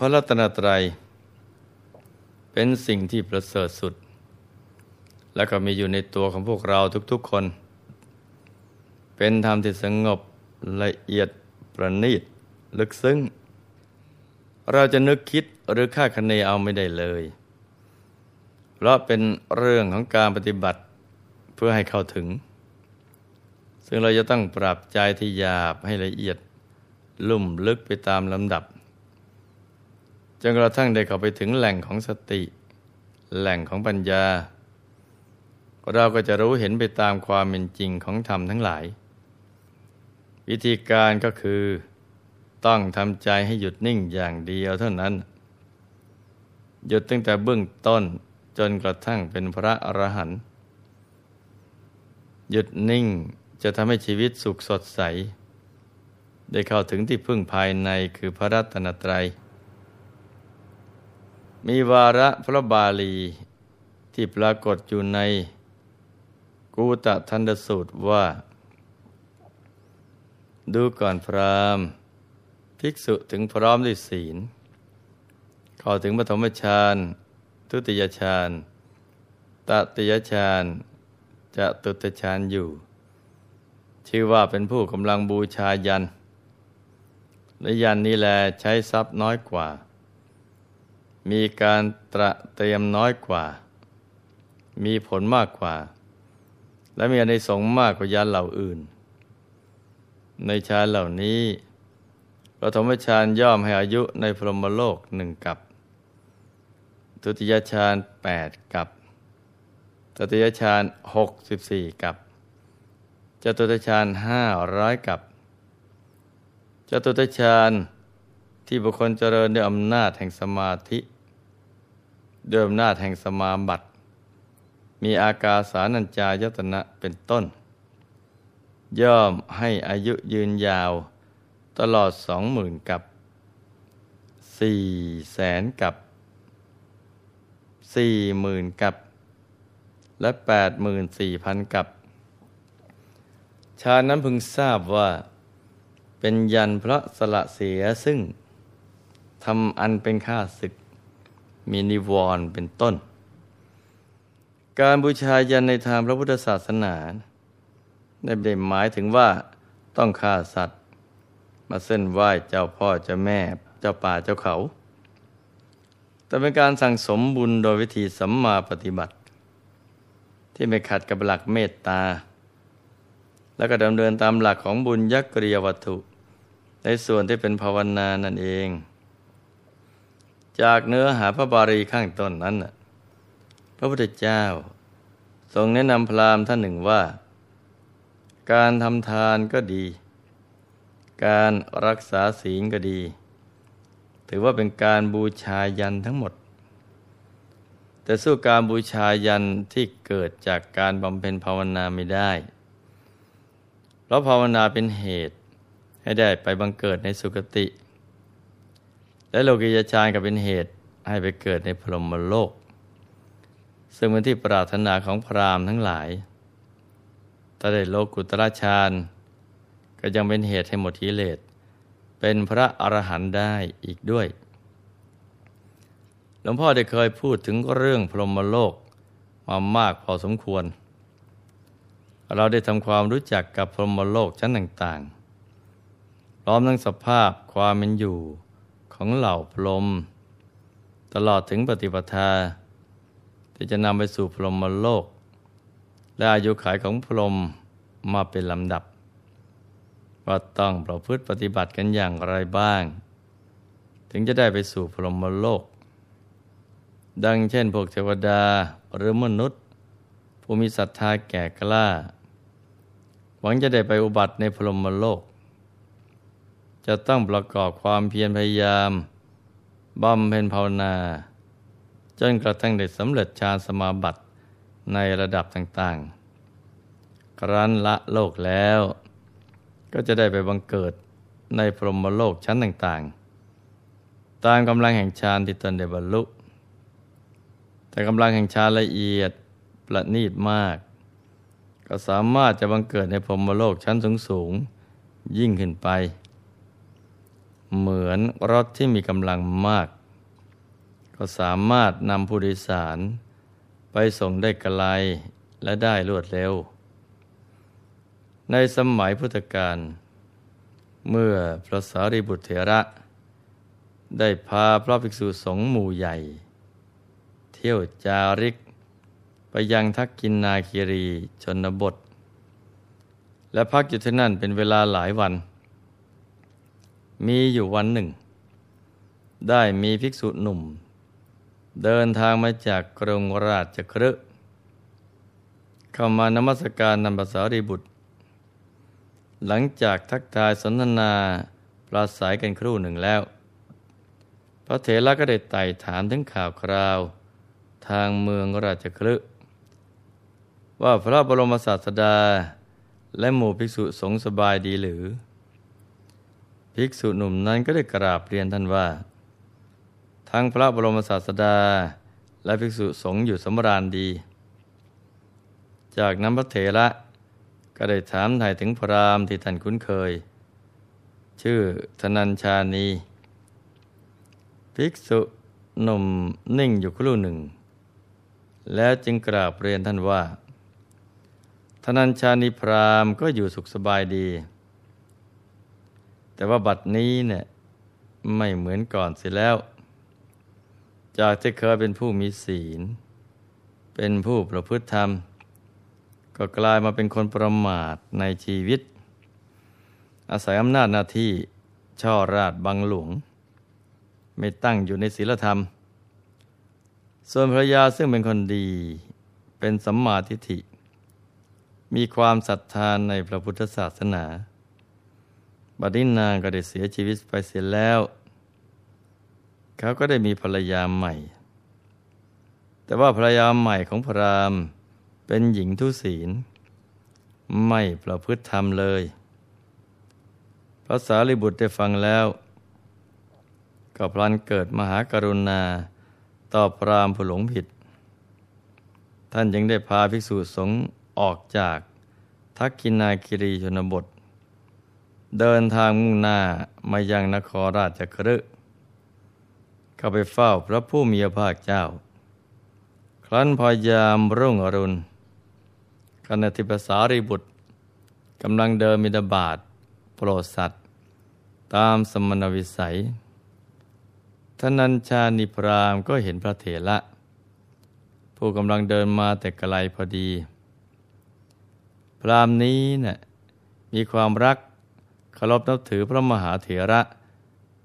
พระรัตนตรัย เป็นสิ่งที่ประเสริฐสุด และก็มีอยู่ในตัวของพวกเราทุกๆคน เป็นธรรมที่สงบละเอียดประณีตลึกซึ้ง เราจะนึกคิดหรือคาดคะเนเอาไม่ได้เลย เพราะเป็นเรื่องของการปฏิบัติเพื่อให้เข้าถึง ซึ่งเราจะต้องปรับใจที่หยาบให้ละเอียด ลุ่มลึกไปตามลำดับ จนกระทั่งได้เข้าไปถึงแหล่งของสติ แหล่งของปัญญา เราก็จะรู้เห็นไปตามความเป็นจริงของธรรมทั้งหลาย วิธีการก็คือ ต้องทำใจให้หยุดนิ่งอย่างเดียวเท่านั้น หยุดตั้งแต่เบื้องต้นจนกระทั่งเป็นพระอรหันต์หยุดนิ่งจะทำให้ชีวิตสุขสดใส ได้เข้าถึงที่พึ่งภายในคือพระรัตนตรัย มีวาระพระบาลีที่ปรากฏอยู่ในกูตะทันดสูตรว่า ดูก่อนพรามภิกษุถึงพร้อมด้วยศีลเข้าถึงปฐมฌานทุติยฌานตติยฌานจะตุตฌานอยู่ ชื่อว่าเป็นผู้กำลังบูชายัน และยันนี้แลใช้ทรัพย์น้อยกว่า มีการตระเตรียมน้อยกว่า มีผลมากกว่า และมีในสงมากกว่ายานเหล่าอื่น ในฌานเหล่านี้ปฐมฌานย่อมให้อายุในพรหมโลกหนึ่งกับ ทุติยฌานแปดกับตติยฌานหกสิบสี่กับจตุตฌานห้าร้อยกับจตุตฌาน ที่บุคคลเจริญด้วยอำนาจแห่งสมาธิด้วยอำนาจแห่งสมาบัติ มีอากาสานัญจายตนะเป็นต้น ย่อมให้อายุยืนยาวตลอดสองหมื่นกับสี่แสนกับสี่หมื่นกับ และแปดหมื่นสี่พันกับ ชานั้นพึงทราบว่า เป็นยันพระสละเสียซึ่ง ทำอันเป็นค่าศึก มีนิวรณ์เป็นต้น การบูชายันในทางพระพุทธศาสนาได้ได้หมายถึงว่าต้องฆ่าสัตว์ มาเส้นไหว้เจ้าพ่อเจ้าแม่เจ้าป่าเจ้าเขา แต่เป็นการสั่งสมบุญโดยวิธีสัมมาปฏิบัติ ที่ไม่ขัดกับหลักเมตตา แล้วก็ดำเนินตามหลักของบุญยักริยวัตถุ ในส่วนที่เป็นภาวนานั่นเอง จากเนื้อหาพระบาลีข้างต้นนั้น พระพุทธเจ้า ทรงแนะนำพราหมณ์ท่านหนึ่งว่า การทำทานก็ดี การรักษาศีลก็ดี ถือว่าเป็นการบูชายันทั้งหมด แต่สู้การบูชายันที่เกิดจากการบำเพ็ญภาวนาไม่ได้ เพราะภาวนาเป็นเหตุให้ได้ไปบังเกิดในสุคติ และโลกิยฌานก็เป็นเหตุให้ไปเกิดในพรหมโลก ซึ่งเป็นที่ปรารถนาของพราหมณ์ทั้งหลายถ้าได้โลกุตระฌานก็ยังเป็นเหตุให้หมดทิเลสเป็นพระอรหันต์ได้อีกด้วย หลวงพ่อได้เคยพูดถึงเรื่องพรหมโลกมามากพอสมควร เราได้ทำความรู้จักกับพรหมโลกชั้นต่างๆ พร้อมทั้งสภาพความเป็นอยู่ ของเหล่าพรหมตลอดถึงปฏิปทา ที่จะนำไปสู่พรหมโลก และอายุขายของพรหมมาเป็นลำดับ ว่าต้องประพฤติปฏิบัติกันอย่างไรบ้าง ถึงจะได้ไปสู่พรหมโลก ดังเช่นพวกเทวดาหรือมนุษย์ ผู้มีศรัทธาแก่กล้า หวังจะได้ไปอุบัติในพรหมโลก จะต้องประกอบความเพียรพยายามบำเพ็ญภาวนา จนกระทั่งได้สำเร็จฌานสมาบัติในระดับต่าง ๆ ครั้นละโลกแล้ว ก็จะได้ไปบังเกิดในพรหมโลกชั้นต่างๆ ตามกำลังแห่งฌานที่ตนได้บรรลุ แต่กำลังแห่งฌานละเอียดประณีตมาก ก็สามารถจะบังเกิดในพรหมโลกชั้นสูงๆ ยิ่งขึ้นไป เหมือนรถที่มีกำลังมาก ก็สามารถนำผู้โดยสาร ไปส่งได้ไกลและได้รวดเร็ว ในสมัยพุทธกาลเมื่อพระสารีบุตรเถระ ได้พาพระภิกษุสงฆ์หมู่ใหญ่ เที่ยวจาริก ไปยังทักกินนาคีรีชนบท และพักอยู่ที่นั่นเป็นเวลาหลายวัน มีอยู่วันหนึ่ง ได้มีภิกษุหนุ่ม เดินทางมาจากกรุงราชครึเข้ามานมัสการนำภาษารีบุตร หลังจากทักทายสนทนาปราศัยกันครู่หนึ่งแล้ว พระเถระก็ได้ไต่ถามถึงข่าวคราว ทางเมืองราชคลึว่าพระบรมศาสดาและหมู่ภิกษุสงฆ์สบายดีหรือ ภิกษุหนุ่มนั้นก็ได้กราบเรียนท่านว่า ทั้งพระบรมศาสดา และภิกษุสงฆ์อยู่สมราญดี จากนั้นพระเถระก็ได้ถามถ่ายถึงพรามที่ท่านคุ้นเคย ชื่อธนัญชานี ภิกษุหนุ่มนิ่งอยู่ครู่หนึ่ง แล้วจึงกราบเรียนท่านว่าธนัญชานีพรามก็อยู่สุขสบายดี แต่ว่าบัดนี้เนี่ยไม่เหมือนก่อนเสียแล้ว จากที่เคยเป็นผู้มีศีล เป็นผู้ประพฤติธรรม ก็กลายมาเป็นคนประมาทในชีวิต อาศัยอำนาจหน้าที่ช่อราดบังหลวง ไม่ตั้งอยู่ในศีลธรรม ส่วนภรรยาซึ่งเป็นคนดี เป็นสัมมาทิฏฐิ มีความศรัทธานในพระพุทธศาสนา บัดนี้นางก็ได้เสียชีวิตไปเสียแล้ว เขาก็ได้มีภรรยาใหม่ แต่ว่าภรรยาใหม่ของพระรามเป็นหญิงทุศีล ไม่ประพฤติธรรมเลย พระสารีบุตรได้ฟังแล้ว ก็พลันเกิดมหากรุณาต่อพรามผู้หลงผิด ท่านยังได้พาภิกษุสงฆ์ออกจากทักกินาคิรีชนบท เดินทางมุ่งหน้ามายังนครราชคฤห์เข้าไปเฝ้าพระผู้มีพระภาคเจ้า ครั้นพยายามรุ่งอรุณขณะที่ภาษารีบุตรกำลังเดินมิดาบาทโปรดสัตว์ ตามสมณวิสัยท่านัญชานิพรามก็เห็นพระเถระผู้กำลังเดินมาแต่ไกลพอดี พรามนี้นะ่ะมีความรัก เคารพนับถือพระมหาเถระ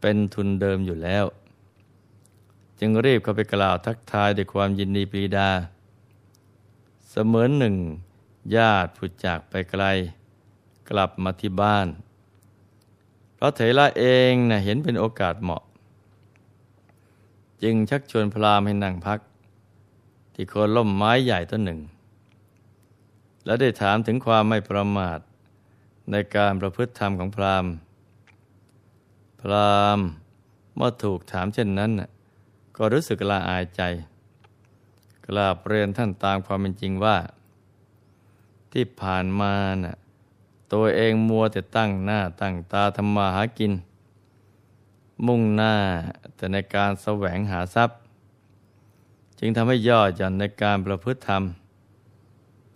เป็นทุนเดิมอยู่แล้ว จึงรีบเข้าไปกล่าวทักทายด้วยความยินดีปรีดา เสมือนหนึ่ง ญาติผู้จากไปไกล กลับมาที่บ้านพระเถระเองนะเห็นเป็นโอกาสเหมาะ จึงชักชวนพราหมณ์ให้นั่งพัก ที่โคนล่มไม้ใหญ่ต้นหนึ่ง และได้ถามถึงความไม่ประมาท ในการประพฤติธรรมของพราหมณ์ พราหมณ์เมื่อถูกถามเช่นนั้น ก็รู้สึกละอายใจ กราบเรียนท่านตามความเป็นจริงว่า ที่ผ่านมาน่ะตัวเองมัวแต่ตั้งหน้าตั้งตาทำมาหากิน มุ่งหน้าแต่ในการแสวงหาทรัพย์ จึงทำให้ย่อหย่อนในการประพฤติธรรม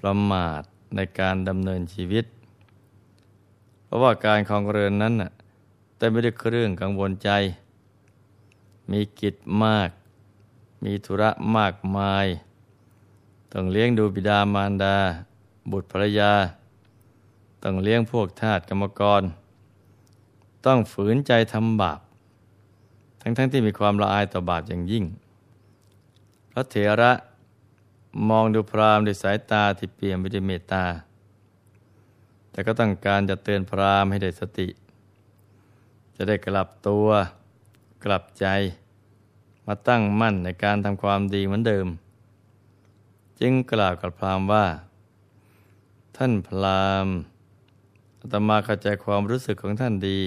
ประมาทในการดำเนินชีวิต เพราะว่าการคลองเรือนนั้นน่ะแต่ไม่ได้เครื่องกังวลใจ มีกิจมาก มีธุระมากมาย ต้องเลี้ยงดูบิดามารดา บุตรภรรยา ต้องเลี้ยงพวกทาสกรรมกร ต้องฝืนใจทำบาป ทั้งๆทที่มีความละอายต่อบาปอย่างยิ่ง พระเถระมองดูพรามด้วยสายตาที่เปี่ยมไปด้วยเมตตา แต่ก็ต้องการจะเตือนพรามให้ได้สติ จะได้กลับตัวกลับใจ มาตั้งมั่นในการทำความดีเหมือนเดิม จึงกล่าวกับพรามว่า ท่านพรามอาตมาเข้าใจความรู้สึกของท่านดี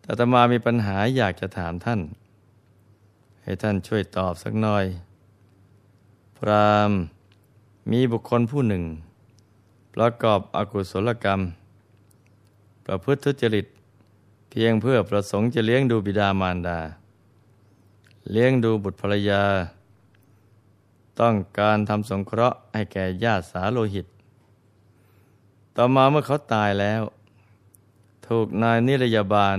แต่อาตมามีปัญหาอยากจะถามท่าน ให้ท่านช่วยตอบสักหน่อย พรามมีบุคคลผู้หนึ่ง ประกอบอกุศลกรรม ประพฤติทุจริต เพียงเพื่อประสงค์จะเลี้ยงดูบิดามารดา เลี้ยงดูบุตรภรรยา ต้องการทำสงเคราะห์ให้แก่ญาติสาโลหิต ต่อมาเมื่อเขาตายแล้ว ถูกนายนิรยาบาล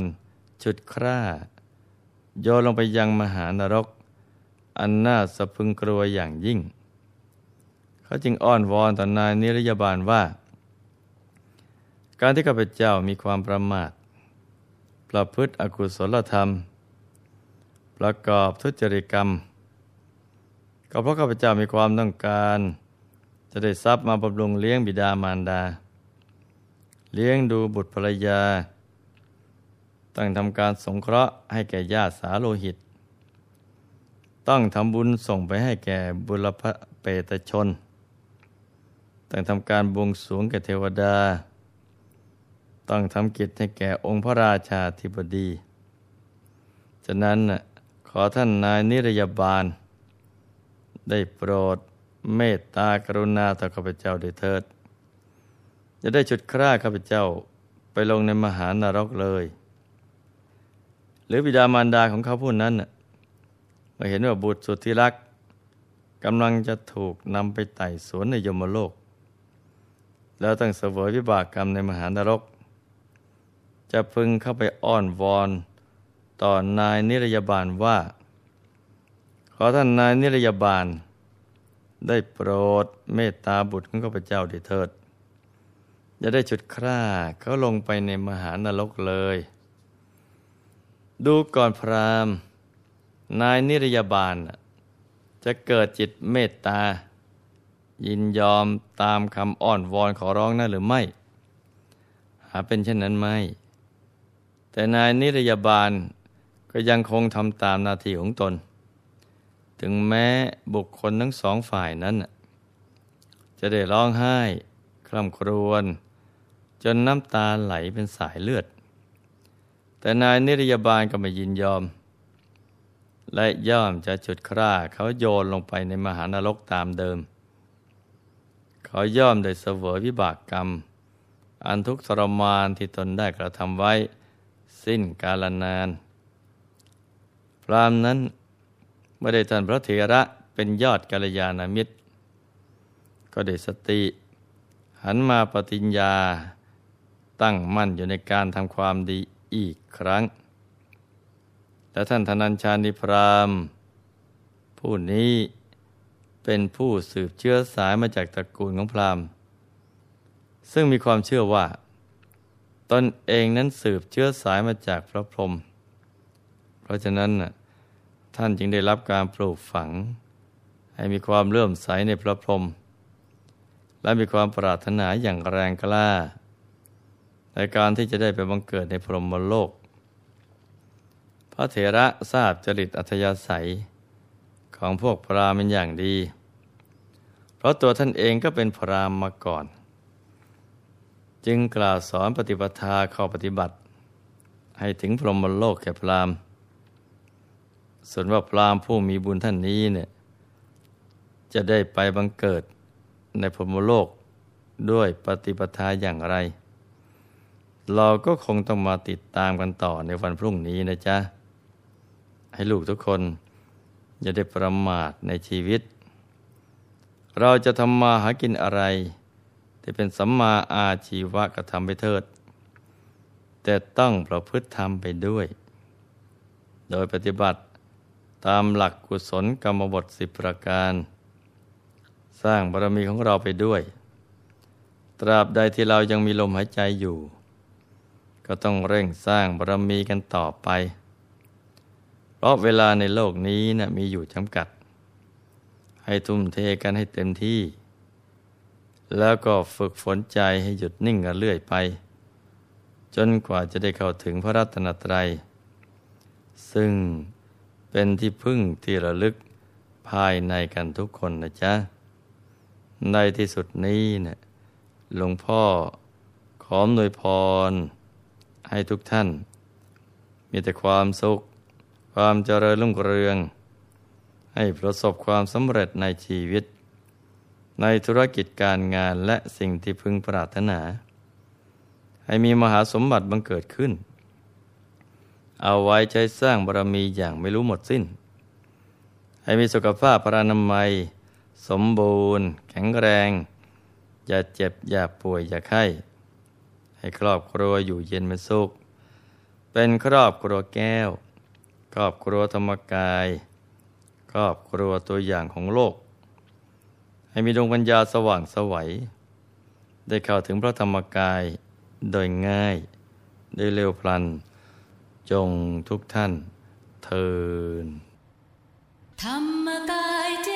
ฉุดคร่า โยนลงไปยังมหานรก อันน่าสะพึงกลัวอย่างยิ่ง เขาจึงอ้อนวอนต่อนายนิรยาบาลว่า การที่ข้าพเจ้ามีความประมาท ประพฤติอกุศลธรรม ประกอบทุจริตกรรม ก็เพราะข้าพเจ้ามีความต้องการ จะได้ทรัพย์มาบำรุงเลี้ยงบิดามารดา เลี้ยงดูบุตรภรรยาต้องทำการสงเคราะห์ให้แก่ญาติสาโลหิต ต้องทำบุญส่งไปให้แก่บุรพเปตชน ต้องทำการบวงสรวงแก่เทวดา ต้องทำกิจให้แก่องค์พระราชาธิบดี ฉะนั้นขอท่านนายนิรยาบาล ได้โปรดเมตตากรุณาต่อข้าพเจ้าด้วยเถิด จะได้ชุดคร่าข้าพเจ้าไปลงในมหานรกเลย หรือบิดามารดาของเขาผู้นั้นเมื่อเห็นว่าบุตรสุดที่รักกำลังจะถูกนำไปไต่สวนในยมโลก แล้วต้องเสวยวิบากกรรมในมหานรก จะพึงเข้าไปอ้อนวอน ต่อนายนิรยาบาลว่า ขอท่านนายนิรยาบาล ได้โปรดเมตตาบุตรของข้าพเจ้าดิเถิดจะได้จุดคร่าเขาลงไปในมหานรกเลย ดูก่อนพรามนายนิรยาบาล จะเกิดจิตเมตตา ยินยอมตามคำอ้อนวอนขอร้องนั่นหรือไม่ หาเป็นเช่นนั้นไม่ แต่นายนิรยาบาลก็ยังคงทำตามนาทีของตน ถึงแม้บุคคลทั้งสองฝ่ายนั้น จะได้ร้องไห้คร่ำครวญจนน้ำตาไหลเป็นสายเลือด แต่นายนิรยาบาลก็ไม่ยินยอม และย่อมจะจุดคร่าเขาโยนลงไปในมหานรกตามเดิม เขาย่อมได้เสวยวิบากกรรม อันทุกทรมานที่ตนได้กระทำไว้ สิ้นกาลนาน พรามนั้นไม่ได้ท่านพระเถระเป็นยอดกัลยาณมิตร ก็ได้สติ หันมาปฏิญญา ตั้งมั่นอยู่ในการทำความดีอีกครั้ง และท่านธนัญชานิพรามผู้นี้ เป็นผู้สืบเชื้อสายมาจากตระกูลของพราหมณ์ ซึ่งมีความเชื่อว่า ตนเองนั้นสืบเชื้อสายมาจากพระพรหมเพราะฉะนั้นท่านจึงได้รับการปลูกฝัง ให้มีความเลื่อมใสในพระพรหมและมีความปรารถนาอย่างแรงกล้า ในการที่จะได้ไปบังเกิดในพรหมโลก พระเถระทราบจริตอัธยาศัยของพวกพราหมณ์อย่างดี เพราะตัวท่านเองก็เป็นพรามมาก่อน จึงกล่าวสอนปฏิปทาข้อปฏิบัติ ให้ถึงพรหมโลกแก่พรามส่วนว่าพรามผู้มีบุญท่านนี้เนี่ยจะได้ไปบังเกิดในพรหมโลกด้วยปฏิปทาอย่างไร เราก็คงต้องมาติดตามกันต่อในวันพรุ่งนี้นะจ๊ะ ให้ลูกทุกคน อย่าได้ประมาทในชีวิต เราจะทำมาหากินอะไร ที่เป็นสัมมาอาชีวะกระทำไปเถิด แต่ต้องประพฤติธรรมไปด้วย โดยปฏิบัติตามหลักกุศลกรรมบทสิบประการ สร้างบารมีของเราไปด้วย ตราบใดที่เรายังมีลมหายใจอยู่ ก็ต้องเร่งสร้างบารมีกันต่อไป เพราะเวลาในโลกนี้นะมีอยู่จำกัด ให้ทุ่มเทกันให้เต็มที่ แล้วก็ฝึกฝนใจให้หยุดนิ่งกันเรื่อยไป จนกว่าจะได้เข้าถึงพระรัตนตรัย ซึ่งเป็นที่พึ่งที่ระลึกภายในกันทุกคนนะจ๊ะ ในที่สุดนี้เนะี่ยหลวงพ่อขอมนวยพร ให้ทุกท่าน มีแต่ความสุข ความเจริญรุ่งเรือง ให้ประสบความสำเร็จในชีวิต ในธุรกิจการงานและสิ่งที่พึงปรารถนา ให้มีมหาสมบัติบังเกิดขึ้น เอาไว้ใช้สร้างบารมีอย่างไม่รู้หมดสิ้น ให้มีสุขภาพพรานามัย สมบูรณ์ แข็งแรง อย่าเจ็บอย่าป่วยอย่าไข้ให้ครอบครัวอยู่เย็นเป็นสุข เป็นครอบครัวแก้ว ครอบครัวธรรมกาย ครอบครัวตัวอย่างของโลก ให้มีดวงปัญญาสว่างสวัย ได้เข้าถึงพระธรรมกายโดยง่ายได้เร็วพลัน จงทุกท่านเทินธรรมกายเจ